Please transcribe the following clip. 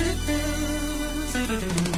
Do-do-do.